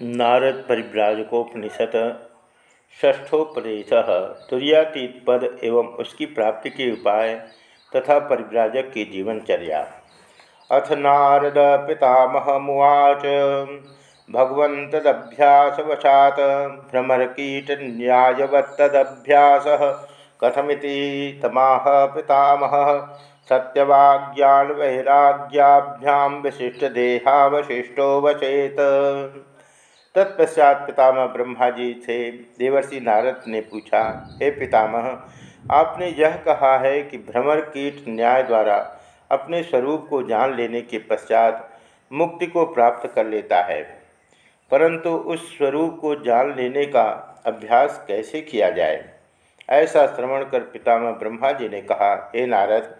नारद परिव्राजकोपनिषद ष्ठोपदेश तुरीयातीत पद एवं उसकी प्राप्ति के उपाय तथा परिव्राजक की जीवनचर्या। अथ नारद पितामह मुच भगवन्तदभ्यासवशात्, भ्रमरकीटन्यायवत्तदभ्यास, कथमिति तमाह पितामह सत्यवाज्ञान वैराग्याभ्यां विशिष्टदेहावशिष्टो वचेत। तत्पश्चात पितामह ब्रह्मा जी से देवर्षि नारद ने पूछा, हे पितामह, आपने यह कहा है कि भ्रमर कीट न्याय द्वारा अपने स्वरूप को जान लेने के पश्चात मुक्ति को प्राप्त कर लेता है। परंतु उस स्वरूप को जान लेने का अभ्यास कैसे किया जाए? ऐसा श्रवण कर पितामह ब्रह्मा जी ने कहा, हे नारद,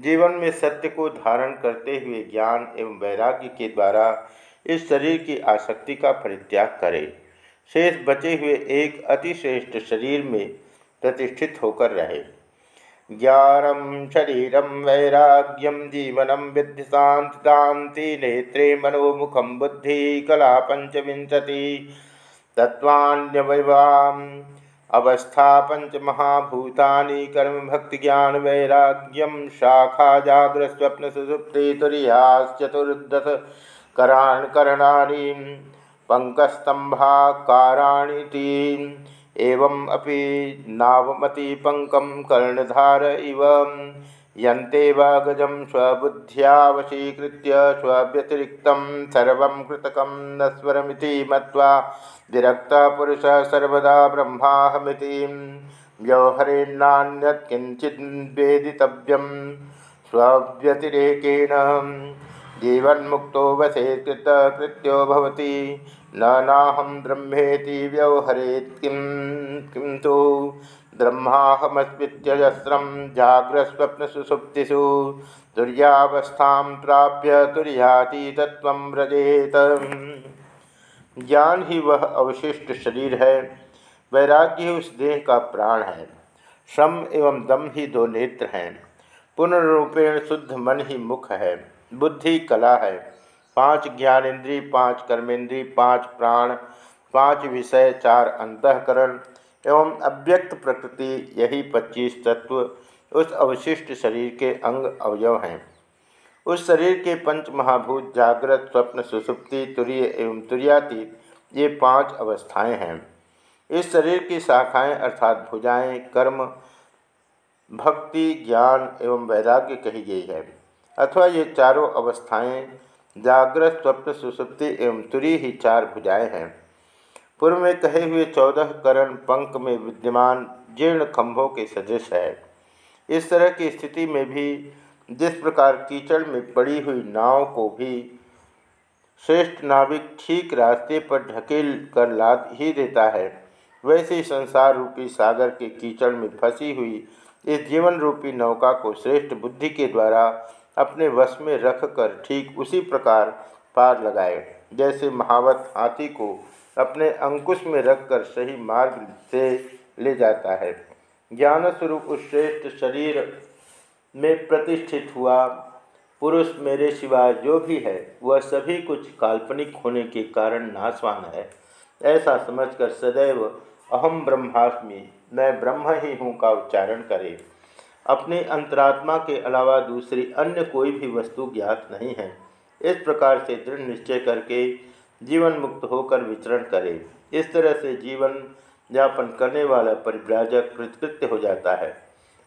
जीवन में सत्य को धारण करते हुए ज्ञान एवं वैराग्य के द्वारा इस शरीर की आसक्ति का परित्याग करे। शेष बचे हुए एक अतिश्रेष्ठ शरीर में प्रतिष्ठित होकर रहे। ज्ञानम शरीरम वैराग्यम जीवनम विद्धि शांति नेत्रे मनोमुखम बुद्धि कला पंचविंशति तत्वान्यवाम अवस्था पंच महाभूतानि कर्म भक्ति ज्ञान वैराग्यम शाखा जागृत स्वप्न सुसुप्ति तुरीयाश्चतुर्दश कराण करणानि पंकस्तंभाकाराणी एवं अपि नावमति पंकम कर्णधार इव। यन्ते वा गजं स्वबुद्ध्यावशीकृत्य स्वव्यतिरिक्तं सर्वं कृतकं नस्वरमिति मत्वा विरक्तपुरुषः सर्वदा ब्रह्माहमिति। व्यवहरेन्नान्यत् किञ्चिद्वेदितव्यं स्वव्यतिरेकेण जीवन्मुक्तो वसे कृत कृत्यो भवति। न नाहं ब्रह्मेति व्यवहरेत् किं किं तु ब्रह्माहमस्मित्यजस्रं जाग्रस्वप्नसुसुप्तिषु। तुर्यावस्थां प्राप्य तुर्यातीतत्वं व्रजेत। ज्ञान ही वह अवशिष्ट शरीर है। वैराग्य उस देह का प्राण है। श्रम एवं दम ही दो नेत्र हैं। पुनरूपेण शुद्ध मन ही मुख है। बुद्धि कला है। पाँच ज्ञानेन्द्रीय, पाँच कर्मेंद्रीय पाँच प्राण, पाँच विषय, चार अंतकरण एवं अव्यक्त प्रकृति, यही पच्चीस तत्व उस अवशिष्ट शरीर के अंग अवयव हैं। उस शरीर के पंच महाभूत, जागृत, स्वप्न, सुसुप्ति, तुरीय एवं तुरियातीत ये पाँच अवस्थाएँ हैं। इस शरीर की शाखाएँ अर्थात भुजाएँ, कर्म, भक्ति, ज्ञान एवं वैराग्य कही गई है। अथवा ये चारों अवस्थाएँ जागृत स्वप्न सुसुप्ति एवं तुरी ही चार भुजाएँ हैं। पूर्व में कहे हुए चौदह करण पंख में विद्यमान जीर्ण खंभों के सदृश है। इस तरह की स्थिति में भी जिस प्रकार कीचड़ में पड़ी हुई नाव को भी श्रेष्ठ नाविक ठीक रास्ते पर ढकेल कर लाद ही देता है, वैसे संसार रूपी सागर के कीचड़ में फंसी हुई इस जीवन रूपी नौका को श्रेष्ठ बुद्धि के द्वारा अपने वश में रखकर ठीक उसी प्रकार पार लगाए। जैसे महावत हाथी को अपने अंकुश में रखकर सही मार्ग से ले जाता है। ज्ञान स्वरूप उस श्रेष्ठ शरीर में प्रतिष्ठित हुआ पुरुष मेरे सिवा जो भी है, वह सभी कुछ काल्पनिक होने के कारण नाशवान है। ऐसा समझकर सदैव अहम ब्रह्मास्मि, मैं ब्रह्म ही हूँ का उच्चारण करे। अपने अंतरात्मा के अलावा दूसरी अन्य कोई भी वस्तु ज्ञात नहीं है। इस प्रकार से दृढ़ निश्चय करके जीवन मुक्त होकर विचरण करे। इस तरह से जीवन यापन करने वाला परिव्राजक कृतकृत्य हो जाता है।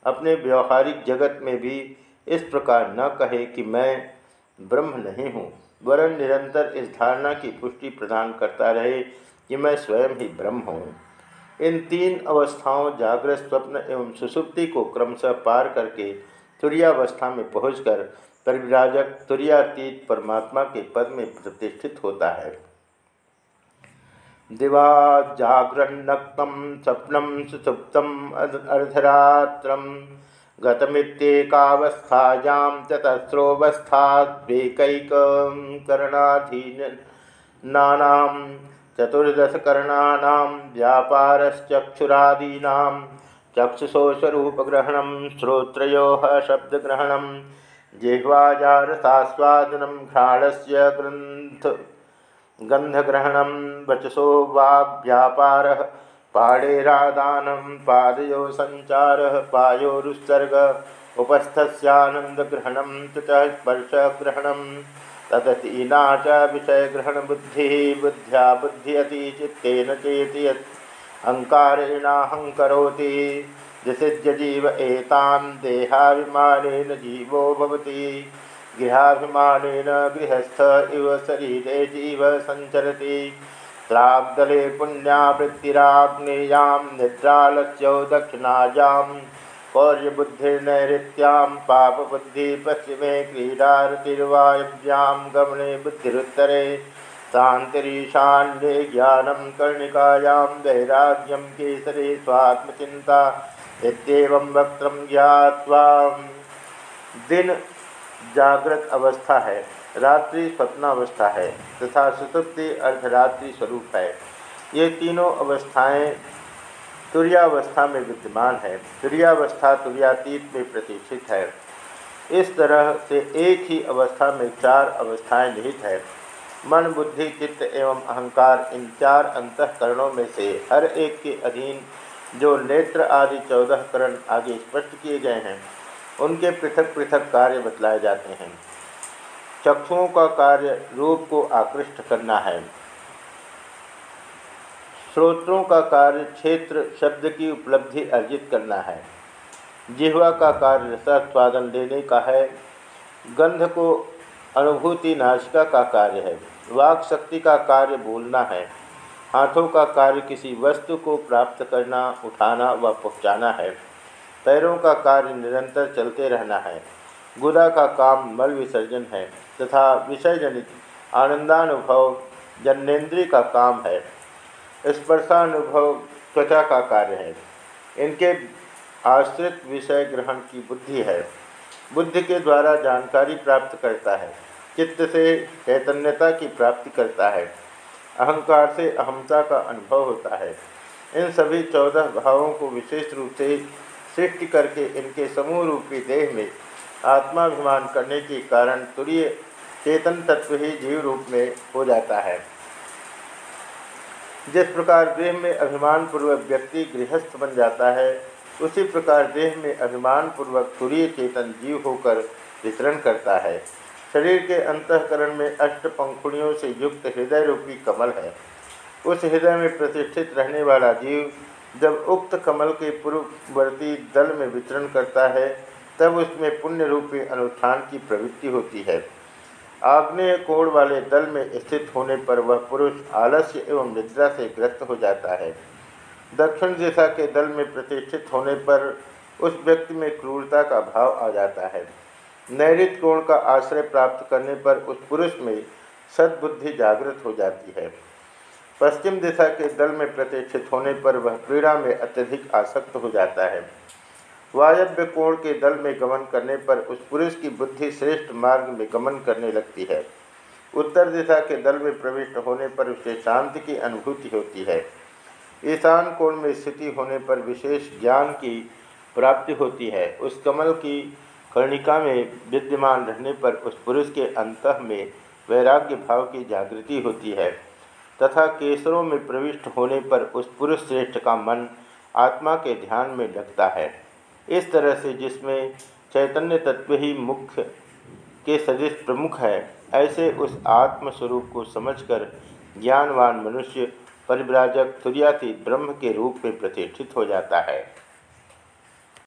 अपने व्यवहारिक जगत में भी इस प्रकार न कहे कि मैं ब्रह्म नहीं हूँ, वरन निरंतर इस धारणा की पुष्टि प्रदान करता रहे कि मैं स्वयं ही ब्रह्म हूँ। इन तीन अवस्थाओं जागृत स्वप्न एवं सुसुप्ति को क्रमशः पार करके तुरियावस्था में पहुंचकर परिविराजक तुरियातीत परमात्मा के पद में प्रतिष्ठित होता है। दिवा जागृन्नक्तम स्वप्नम सुसुप्तम अर्धरात्र गतमित्येकावस्थायां चतस्रोवस्थाद्वेकैकरणाधीन नानाम चतुर्दशकर्णानां व्यापारश्चक्षुरादीना चक्षुषोस्वरूपग्रहणं श्रोत्रयोः शब्दग्रहणं जिह्वाजारसास्वादनं घ्राणस्य ग्रन्थ गंधग्रहण वचसो वाग्व्यापार पाड़ेरादानम पादयो संचार पायोरुत्सर्ग उपस्थस्यानंदग्रहण स्पर्शग्रहण तदतीना च विषयग्रहण बुद्धि, बुद्ध्या बुद्धियति, चित्तेन चेति अहंकारेणाहंकरोति दिशिज्यजीव एतां देहाभिमानेन जीवो भवति। गृहाभिमानेन गृहस्थ इव शरीरे जीव सञ्चरति। त्राग्दले पुण्यावृत्तिराग्नेयां, निद्रालस्यौ दक्षिणायां कौर्यबुद्धिर्नैऋत्यां पापबुद्धि पश्चिमे क्रीडारतिर्वायव्यां गमने बुद्धिरुत्तरे शांतिरीशान्ये ज्ञानं कर्णिकायां वैराग्यं केसरे स्वात्मचिन्ता इत्येवं वक्त्रं ज्ञात्वा दिन जागृत अवस्था है, रात्रि स्वप्नावस्था है, तथा सुसुप्ति अर्धरात्रि स्वरूप है। ये तीनों अवस्थाएँ तुरियावस्था में विद्यमान है। तुरियावस्था तुरियातीत में प्रतिष्ठित है। इस तरह से एक ही अवस्था में चार अवस्थाएँ निहित है। मन, बुद्धि, चित्त एवं अहंकार इन चार अंतकरणों में से हर एक के अधीन जो नेत्र आदि चौदह करण आगे स्पष्ट किए गए हैं, उनके पृथक पृथक कार्य बतलाए जाते हैं। चक्षुओं का कार्य रूप को आकृष्ट करना है। श्रोत्रों का कार्य क्षेत्र शब्द की उपलब्धि अर्जित करना है। जिहवा का कार्य रसास्वादन देने का है। गंध को अनुभूति नाशिका का कार्य है। वाक शक्ति का कार्य बोलना है। हाथों का कार्य किसी वस्तु को प्राप्त करना, उठाना व पहुँचाना है। पैरों का कार्य निरंतर चलते रहना है। गुदा का काम मल विसर्जन है तथा विषय जनित आनंदानुभव जन्नेन्द्रिय का काम है। स्पर्शानुभव, त्वचा का कार्य है। इनके आश्रित विषय ग्रहण की बुद्धि है। बुद्धि के द्वारा जानकारी प्राप्त करता है। चित्त से चैतन्यता की प्राप्ति करता है। अहंकार से अहमता का अनुभव होता है। इन सभी चौदह भावों को विशेष रूप से सृष्टि करके इनके समूह रूपी देह में आत्माभिमान करने के कारण तुरीय चेतन तत्व ही जीव रूप में हो जाता है। जिस प्रकार देह में अभिमान पूर्वक व्यक्ति गृहस्थ बन जाता है, उसी प्रकार देह में अभिमान पूर्वक तुरीय चेतन जीव होकर वितरण करता है। शरीर के अंतकरण में अष्ट पंखुड़ियों से युक्त हृदय रूपी कमल है। उस हृदय में प्रतिष्ठित रहने वाला जीव जब उक्त कमल के पूर्ववर्ती दल में वितरण करता है, तब उसमें पुण्य रूपी अनुष्ठान की प्रवृत्ति होती है। आग्नेय कोण वाले दल में स्थित होने पर वह पुरुष आलस्य एवं निद्रा से ग्रस्त हो जाता है। दक्षिण दिशा के दल में प्रतिष्ठित होने पर उस व्यक्ति में क्रूरता का भाव आ जाता है। नैरित कोण का आश्रय प्राप्त करने पर उस पुरुष में सद्बुद्धि जागृत हो जाती है। पश्चिम दिशा के दल में प्रतिष्ठित होने पर वह क्रीड़ा में अत्यधिक आसक्त हो जाता है। वायव्य कोण के दल में गमन करने पर उस पुरुष की बुद्धि श्रेष्ठ मार्ग में गमन करने लगती है। उत्तर दिशा के दल में प्रविष्ट होने पर उसे शांति की अनुभूति होती है। ईशान कोण में स्थिति होने पर विशेष ज्ञान की प्राप्ति होती है। उस कमल की कर्णिका में विद्यमान रहने पर उस पुरुष के अंत में वैराग्य भाव की जागृति होती है। तथा केसरों में प्रविष्ट होने पर उस पुरुष श्रेष्ठ का मन आत्मा के ध्यान में लगता है। इस तरह से जिसमें चैतन्य तत्व ही मुख्य के सदृश प्रमुख है, ऐसे उस आत्मस्वरूप को समझकर ज्ञानवान मनुष्य परिव्राजक तुरियाती ब्रह्म के रूप में प्रतिष्ठित हो जाता है।